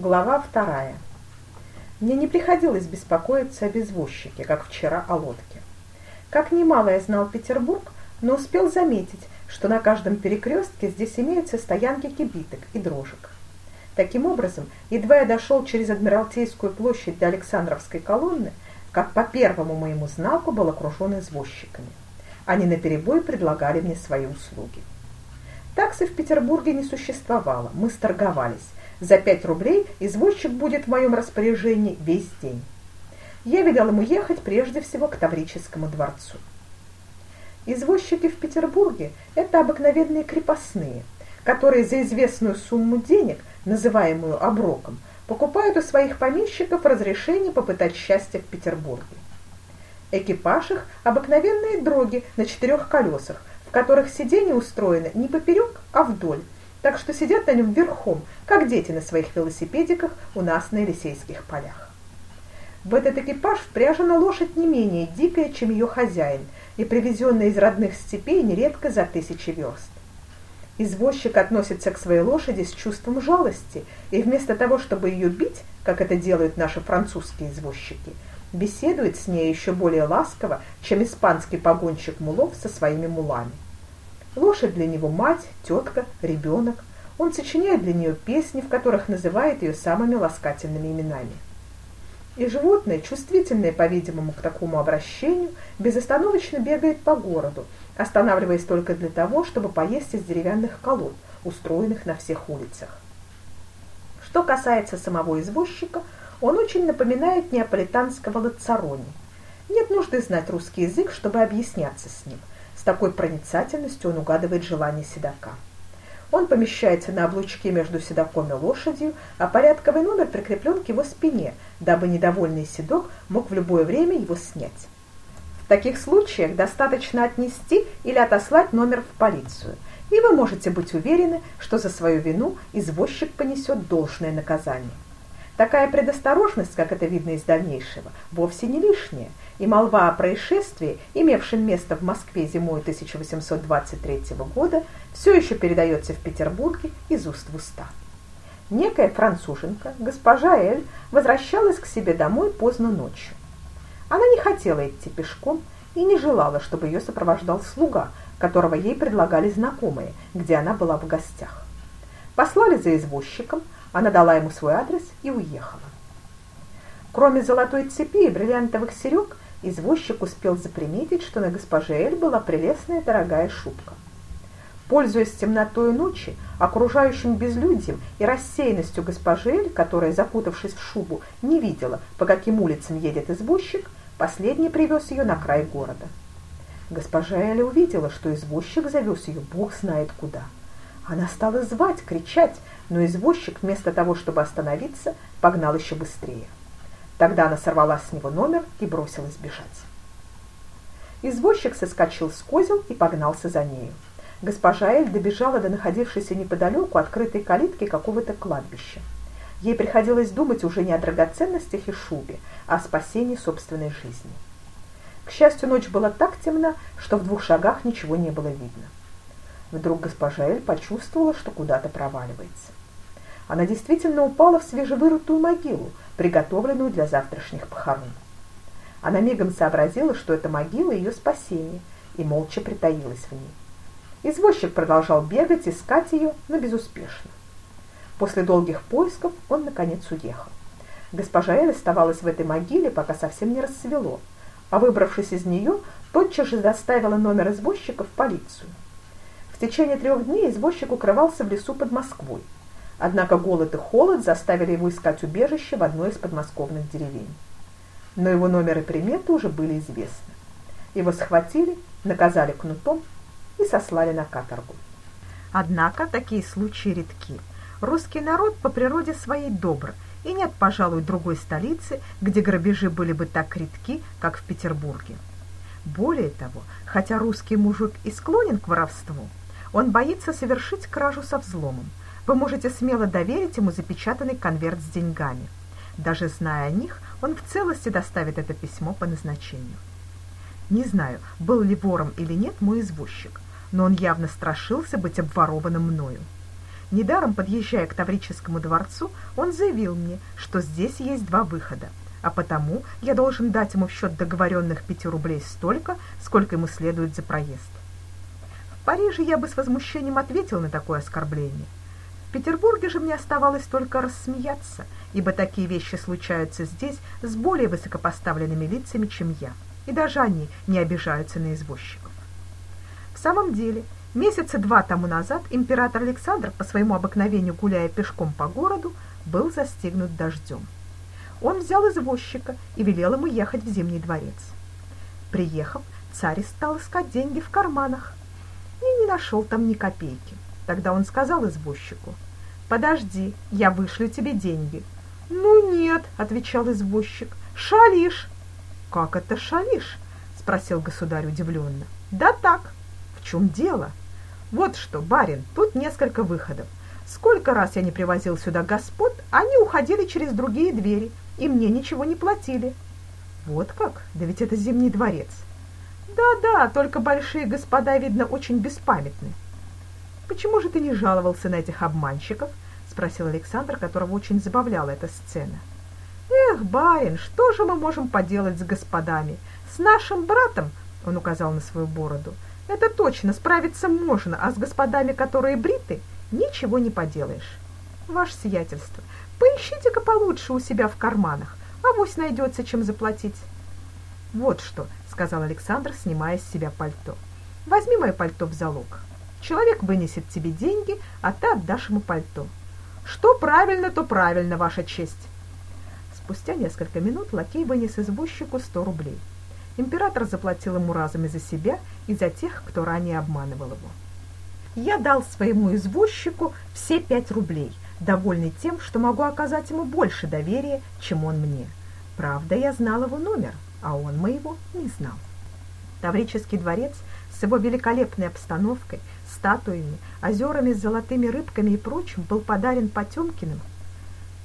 Глава вторая. Мне не приходилось беспокоиться о извозчике, как вчера о лодке. Как немало я знал Петербург, но успел заметить, что на каждом перекрестке здесь имеются стоянки кибиток и дрожек. Таким образом, едва я дошел через Адмиралтейскую площадь до Александровской колонны, как по первому моему знаку был окружен извозчиками. Они наперебой предлагали мне свои услуги. Таксы в Петербурге не существовало, мы сторговались. За пять рублей извозчик будет в моем распоряжении весь день. Я велел ему ехать прежде всего к Таврическому дворцу. Извозчики в Петербурге – это обыкновенные крепостные, которые за известную сумму денег, называемую оброком, покупают у своих помещиков разрешение попытать счастье в Петербурге. Экипаж их – обыкновенные дроги на четырех колесах, в которых сиденье устроено не поперек, а вдоль, так что сидят на нем верхом, как дети на своих велосипедиках у нас на Елисейских полях. В этот экипаж впряжена лошадь не менее дикая, чем ее хозяин, и привезенная из родных степей нередко за тысячи верст. Извозчик относится к своей лошади с чувством жалости, и вместо того, чтобы ее бить, как это делают наши французские извозчики, беседует с ней еще более ласково, чем испанский погонщик мулов со своими мулами. Лошадь для него мать, тетка, ребенок. Он сочиняет для нее песни, в которых называет ее самыми ласкательными именами. И животное, чувствительное, по-видимому, к такому обращению, безостановочно бегает по городу, останавливаясь только для того, чтобы поесть из деревянных колод, устроенных на всех улицах. Что касается самого извозчика, он очень напоминает неаполитанского лацарони. Нет нужды знать русский язык, чтобы объясняться с ним. С такой проницательностью он угадывает желание седока. Он помещается на облучке между седоком и лошадью, а порядковый номер прикреплен к его спине, дабы недовольный седок мог в любое время его снять. В таких случаях достаточно отнести или отослать номер в полицию, и вы можете быть уверены, что за свою вину извозчик понесет должное наказание. Такая предосторожность, как это видно из дальнейшего, вовсе не лишняя, и молва о происшествии, имевшем место в Москве зимой 1823 года, все еще передается в Петербурге из уст в уста. Некая француженка, госпожа Эль, возвращалась к себе домой поздно ночью. Она не хотела идти пешком и не желала, чтобы ее сопровождал слуга, которого ей предлагали знакомые, где она была в гостях. Послали за извозчиком, она дала ему свой адрес и уехала. Кроме золотой цепи и бриллиантовых серег, извозчик успел заприметить, что на госпоже Эль была прелестная дорогая шубка. Пользуясь темнотой ночи, окружающим безлюдьем и рассеянностью госпожи Эль, которая, запутавшись в шубу, не видела, по каким улицам едет извозчик, последний привез ее на край города. Госпожа Эля увидела, что извозчик завез ее бог знает куда. Она стала звать, кричать, но извозчик вместо того, чтобы остановиться, погнал еще быстрее. Тогда она сорвала с него номер и бросилась бежать. Извозчик соскочил с козел и погнался за нею. Госпожа Эль добежала до находившейся неподалеку открытой калитки какого-то кладбища. Ей приходилось думать уже не о драгоценностях и шубе, а о спасении собственной жизни. К счастью, ночь была так темна, что в двух шагах ничего не было видно. Вдруг госпожа Эль почувствовала, что куда-то проваливается. Она действительно упала в свежевырытую могилу, приготовленную для завтрашних похорон. Она мигом сообразила, что это могила ее спасения, и молча притаилась в ней. Извозчик продолжал бегать, искать ее, но безуспешно. После долгих поисков он, наконец, уехал. Госпожа Эль оставалась в этой могиле, пока совсем не рассвело, а выбравшись из нее, тотчас же доставила номер извозчика в полицию. В течение трех дней извозчик укрывался в лесу под Москвой. Однако голод и холод заставили его искать убежище в одной из подмосковных деревень. Но его номер и приметы уже были известны. Его схватили, наказали кнутом и сослали на каторгу. Однако такие случаи редки. Русский народ по природе своей добр, и нет, пожалуй, другой столицы, где грабежи были бы так редки, как в Петербурге. Более того, хотя русский мужик и склонен к воровству, он боится совершить кражу со взломом. Вы можете смело доверить ему запечатанный конверт с деньгами. Даже зная о них, он в целости доставит это письмо по назначению. Не знаю, был ли вором или нет мой извозчик, но он явно страшился быть обворованным мною. Недаром, подъезжая к Таврическому дворцу, он заявил мне, что здесь есть два выхода, а потому я должен дать ему в счет договоренных пяти рублей столько, сколько ему следует за проезд. В Париже я бы с возмущением ответил на такое оскорбление. В Петербурге же мне оставалось только рассмеяться, ибо такие вещи случаются здесь с более высокопоставленными лицами, чем я, и даже они не обижаются на извозчиков. В самом деле, Месяца два тому назад император Александр, по своему обыкновению гуляя пешком по городу, был застигнут дождем. Он взял извозчика и велел ему ехать в Зимний дворец. Приехав, царь стал искать деньги в карманах и не нашел там ни копейки. Тогда он сказал извозчику, «Подожди, я вышлю тебе деньги». «Ну нет», — отвечал извозчик, — «шалишь». «Как это шалишь?» — спросил государь удивленно. «Да так». «В чем дело?» Вот что, барин, тут несколько выходов. Сколько раз я не привозил сюда господ, они уходили через другие двери, и мне ничего не платили. Вот как? Да ведь это Зимний дворец. Да-да, только большие господа, видно, очень беспамятны. Почему же ты не жаловался на этих обманщиков? спросил Александр, которого очень забавляла эта сцена. Эх, барин, что же мы можем поделать с господами? С нашим братом, он указал на свою бороду, — это точно, справиться можно, а с господами, которые бриты, ничего не поделаешь. Ваше сиятельство, поищите-ка получше у себя в карманах, а вось найдется, чем заплатить. Вот что, сказал Александр, снимая с себя пальто. Возьми мое пальто в залог. Человек вынесет тебе деньги, а ты отдашь ему пальто. Что правильно, то правильно, ваша честь. Спустя несколько минут лакей вынес извозчику сто рублей. Император заплатил ему разом и за себя, и за тех, кто ранее обманывал его. Я дал своему извозчику все пять рублей, довольный тем, что могу оказать ему больше доверия, чем он мне. Правда, я знал его номер, а он моего не знал. Таврический дворец с его великолепной обстановкой, статуями, озерами с золотыми рыбками и прочим был подарен Потемкиным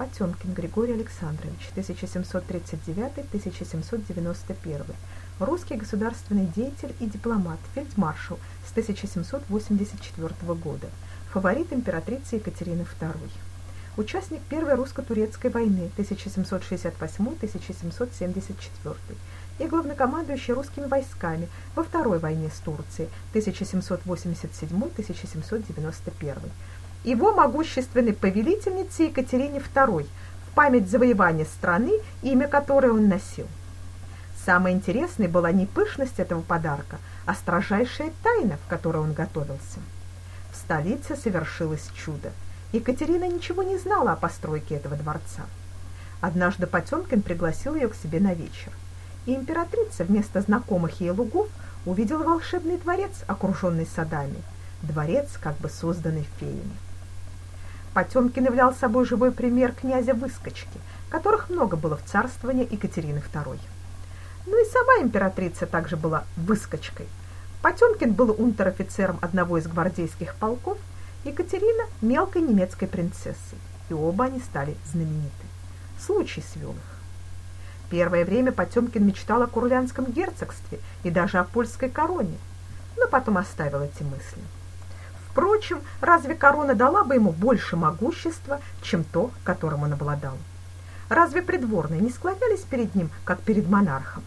Потемкин Григорий Александрович, 1739-1791, русский государственный деятель и дипломат, фельдмаршал с 1784 года, фаворит императрицы Екатерины II. Участник Первой русско-турецкой войны 1768-1774 и главнокомандующий русскими войсками во Второй войне с Турцией 1787-1791 его могущественной повелительнице Екатерине II в память завоевания страны, имя которой он носил. Самое интересное была не пышность этого подарка, а строжайшая тайна, в которой он готовился. В столице совершилось чудо. Екатерина ничего не знала о постройке этого дворца. Однажды Потемкин пригласил ее к себе на вечер. И императрица вместо знакомых ей лугов увидела волшебный дворец, окруженный садами. Дворец, как бы созданный феями. Потемкин являл собой живой пример князя-выскочки, которых много было в царствовании Екатерины II. Ну и сама императрица также была выскочкой. Потемкин был унтер-офицером одного из гвардейских полков, Екатерина – мелкой немецкой принцессой, и оба они стали знамениты. Случай свел их. Первое время Потемкин мечтал о Курлянском герцогстве и даже о польской короне, но потом оставил эти мысли. Впрочем, разве корона дала бы ему больше могущества, чем то, которым он обладал? Разве придворные не склонялись перед ним, как перед монархом?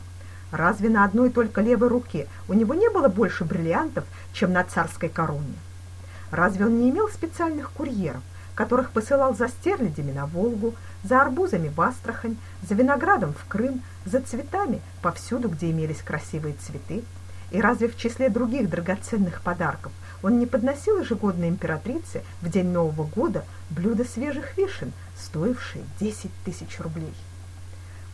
Разве на одной только левой руке у него не было больше бриллиантов, чем на царской короне? Разве он не имел специальных курьеров, которых посылал за стерлядями на Волгу, за арбузами в Астрахань, за виноградом в Крым, за цветами повсюду, где имелись красивые цветы? И разве в числе других драгоценных подарков он не подносил ежегодно императрице в день Нового года блюдо свежих вишен, стоившие 10 тысяч рублей.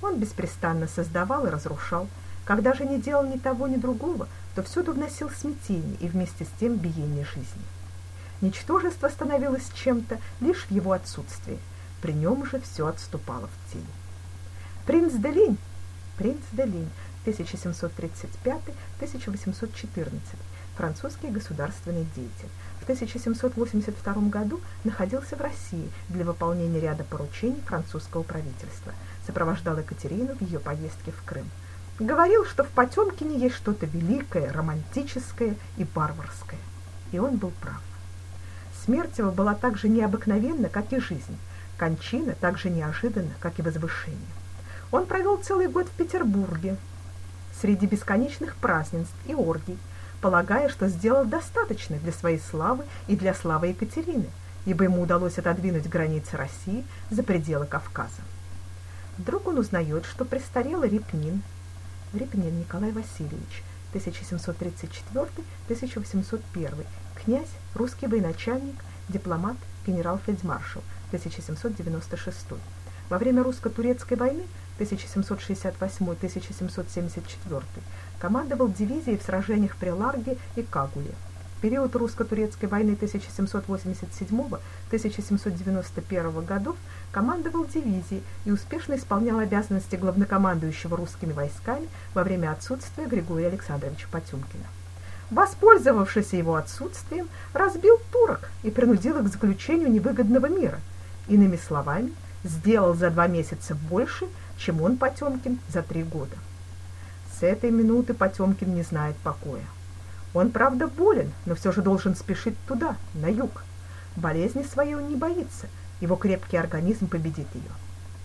Он беспрестанно создавал и разрушал. Когда же не делал ни того, ни другого, то всюду вносил смятение и вместе с тем биение жизни. Ничтожество становилось чем-то лишь в его отсутствии. При нем же все отступало в тень. Принц Делинь, принц Делинь, 1735-1814, французский государственный деятель. В 1782 году находился в России для выполнения ряда поручений французского правительства, сопровождал Екатерину в ее поездке в Крым. Говорил, что в Потемкине есть что-то великое, романтическое и барварское. И он был прав. Смерть его была так же необыкновенна, как и жизнь, кончина так же неожиданна, как и возвышение. Он провел целый год в Петербурге, среди бесконечных празднеств и оргий, полагая, что сделал достаточно для своей славы и для славы Екатерины, ибо ему удалось отодвинуть границы России за пределы Кавказа. Вдруг он узнает, что престарелый Репнин, Репнин Николай Васильевич, 1734-1801, князь, русский военачальник, дипломат, генерал-фельдмаршал, 1796. Во время русско-турецкой войны 1768-1774 командовал дивизией в сражениях при Ларге и Кагуле. В период русско-турецкой войны 1787-1791 годов командовал дивизией и успешно исполнял обязанности главнокомандующего русскими войсками во время отсутствия Григория Александровича Потемкина. Воспользовавшись его отсутствием, разбил турок и принудил их к заключению невыгодного мира. Иными словами, сделал за два месяца больше, чем он, Потемкин, за три года. С этой минуты Потемкин не знает покоя. Он, правда, болен, но все же должен спешить туда, на юг. Болезни своей он не боится, его крепкий организм победит ее.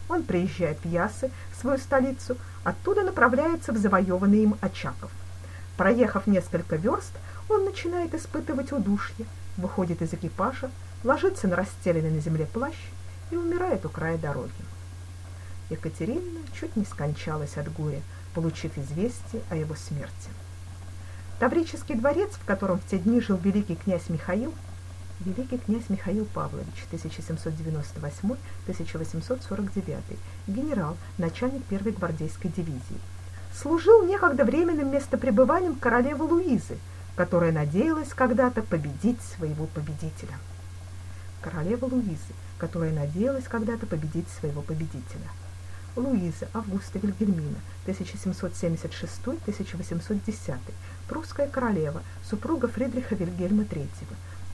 Он приезжает в Ясы, свою столицу, оттуда направляется в завоеванный им Очаков. Проехав несколько верст, он начинает испытывать удушье, выходит из экипажа, ложится на расстеленный на земле плащ и умирает у края дороги. Екатерина чуть не скончалась от горя, получив известие о его смерти. Таврический дворец, в котором в те дни жил великий князь Михаил, великий князь Михаил Павлович, 1798-1849, генерал, начальник первой гвардейской дивизии, служил некогда временным местопребыванием королевы Луизы, которая надеялась когда-то победить своего победителя. Королева Луизы, которая надеялась когда-то победить своего победителя. Луиза Августа Вильгельмина, 1776-1810, прусская королева, супруга Фридриха Вильгельма III.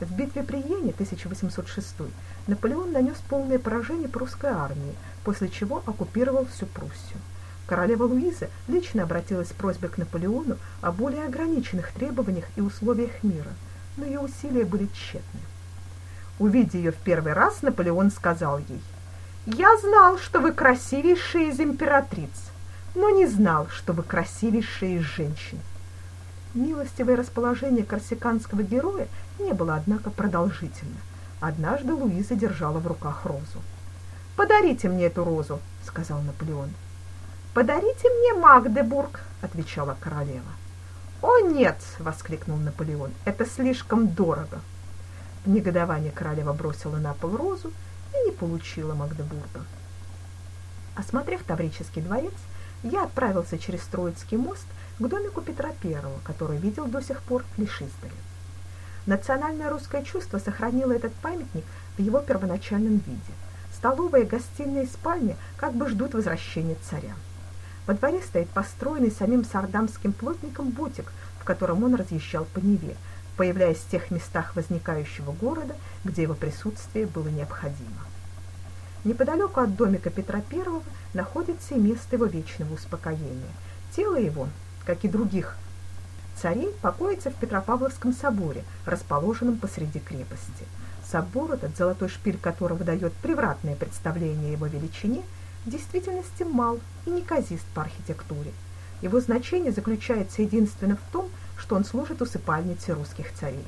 В битве при Йене 1806 Наполеон нанес полное поражение прусской армии, после чего оккупировал всю Пруссию. Королева Луиза лично обратилась с просьбой к Наполеону о более ограниченных требованиях и условиях мира, но ее усилия были тщетны. Увидя ее в первый раз, Наполеон сказал ей, «Я знал, что вы красивейшая из императриц, но не знал, что вы красивейшая из женщин». Милостивое расположение корсиканского героя не было, однако, продолжительно. Однажды Луиза держала в руках розу. «Подарите мне эту розу», — сказал Наполеон. «Подарите мне Магдебург», — отвечала королева. «О, нет!» — воскликнул Наполеон. «Это слишком дорого!» В негодовании королева бросила на пол розу и не получила Магдебурга. Осмотрев Таврический дворец, я отправился через Троицкий мост к домику Петра I, который видел до сих пор лишь издали. Национальное русское чувство сохранило этот памятник в его первоначальном виде. Столовая, гостиная и спальня как бы ждут возвращения царя. Во дворе стоит построенный самим сардамским плотником бутик, в котором он разъезжал по Неве, появляясь в тех местах возникающего города, где его присутствие было необходимо. Неподалеку от домика Петра I находится и место его вечного успокоения. Тело его, как и других царей, покоится в Петропавловском соборе, расположенном посреди крепости. Собор этот, золотой шпиль которого дает превратное представление его величине, в действительности мал и неказист по архитектуре. Его значение заключается единственно в том, что он служит усыпальницей русских царей.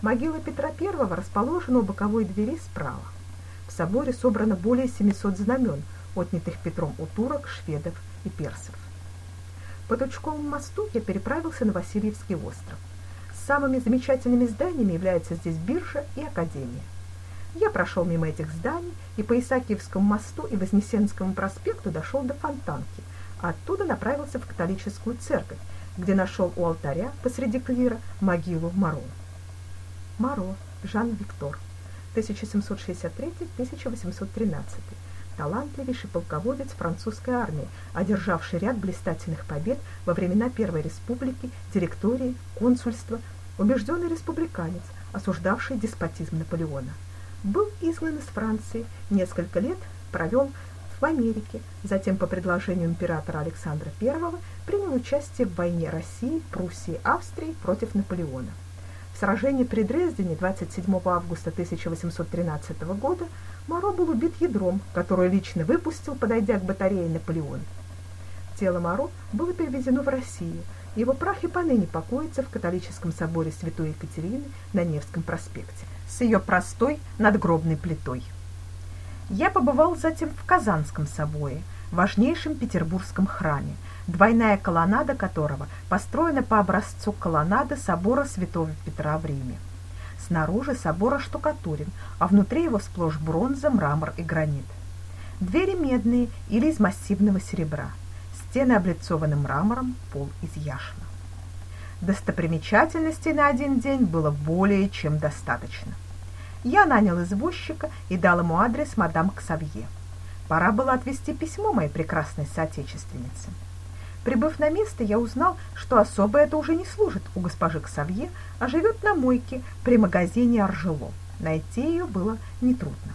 Могила Петра I расположена у боковой двери справа. В соборе собрано более 700 знамен, отнятых Петром у турок, шведов и персов. По Тучковому мосту я переправился на Васильевский остров. Самыми замечательными зданиями являются здесь биржа и академия. Я прошел мимо этих зданий и по Исаакиевскому мосту и Вознесенскому проспекту дошел до Фонтанки, а оттуда направился в католическую церковь, где нашел у алтаря посреди клира могилу Маро. Маро Жан-Виктор, 1763-1813, талантливейший полководец французской армии, одержавший ряд блистательных побед во времена Первой Республики, директории, консульства, убежденный республиканец, осуждавший деспотизм Наполеона. Был изгнан из Франции, несколько лет провел в Америке, затем по предложению императора Александра I принял участие в войне России, Пруссии, Австрии против Наполеона. В сражении при Дрездене 27 августа 1813 года Моро был убит ядром, которое лично выпустил, подойдя к батарее Наполеон. Тело Моро было перевезено в Россию. Его прах и поныне покоится в католическом соборе Святой Екатерины на Невском проспекте с ее простой надгробной плитой. Я побывал затем в Казанском соборе, важнейшем петербургском храме, двойная колоннада которого построена по образцу колоннады собора Святого Петра в Риме. Снаружи собор оштукатурен, а внутри его сплошь бронза, мрамор и гранит. Двери медные или из массивного серебра. Стены облицованы мрамором, пол из яшма. Достопримечательностей на один день было более чем достаточно. Я нанял извозчика и дал ему адрес мадам Ксавье. Пора было отвезти письмо моей прекрасной соотечественнице. Прибыв на место, я узнал, что особо это уже не служит у госпожи Ксавье, а живет на мойке при магазине Аржело. Найти ее было нетрудно.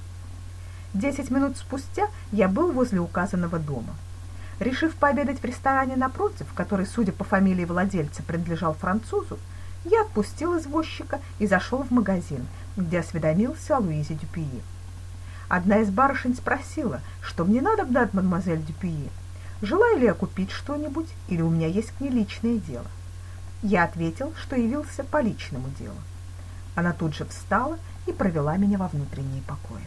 Десять минут спустя я был возле указанного дома. Решив пообедать в ресторане напротив, который, судя по фамилии владельца, принадлежал французу, я отпустил извозчика и зашел в магазин, где осведомился о Луизе Дюпюи. Одна из барышень спросила, что мне надо дать мадемуазель Дюпюи, желаю ли я купить что-нибудь или у меня есть к ней личное дело. Я ответил, что явился по личному делу. Она тут же встала и провела меня во внутренние покои.